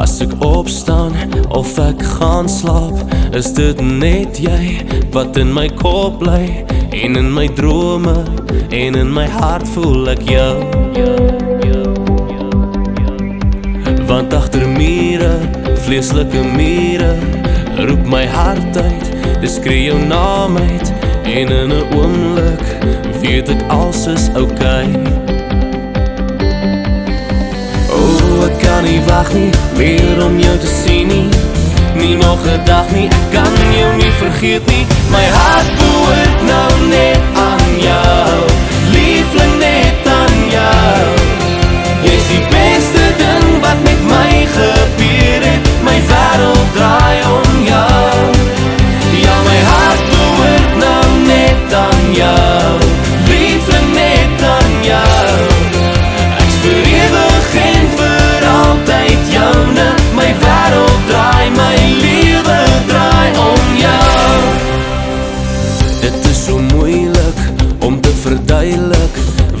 As ek opstaan of ek gaan slaap, is dit net jy wat in my kop bly en in my drome en in my hart voel ek jou. Want agter mure, vleeslike mure, roep my hart uit, dis skree jou naam uit en in 'n oomblik weet ek alles is oukei. Okay. Kan nie meer om jou te sien nie. Nie nog 'n dag nie, ek kan jou nie vergeet nie. My hart behoort nou net aan jou.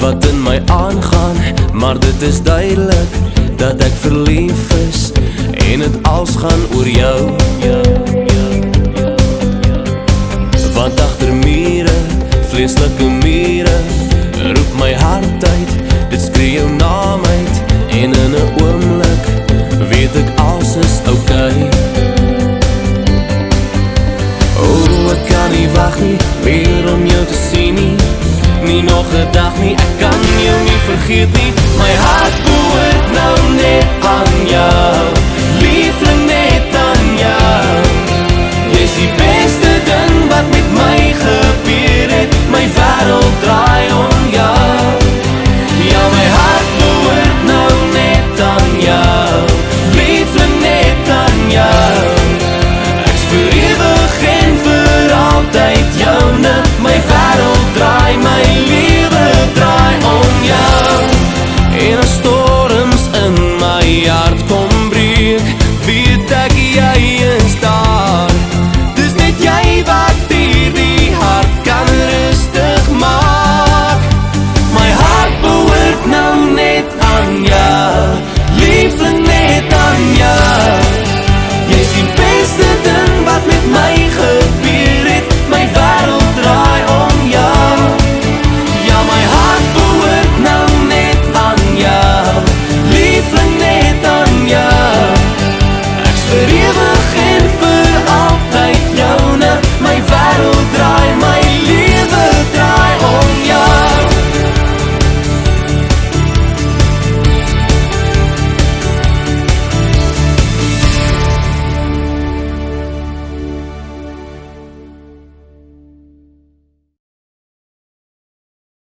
Wat in my aangaan, maar dit is duidelik dat ek verlief is en dit als gaan oor jou. Want agter mure, vleeslike mure, roep my hart uit, dit skree jou naam uit en in 'n oomblik weet ek alles is oukei. Okay. Oh, ek kan nie wag nie meer om jou te sien nie nie nog 'n dag nie, ek kan jou nie vergeet nie. My hart behoort nou net aan jou. Liefling net aan jou. Jy's die beste ding wat met my gebeur het. My wêreld draai om jou. Ja, my hart behoort nou net aan jou. Liefling net aan jou. Ek's vir ewig en vir altyd joune. My wêreld draai my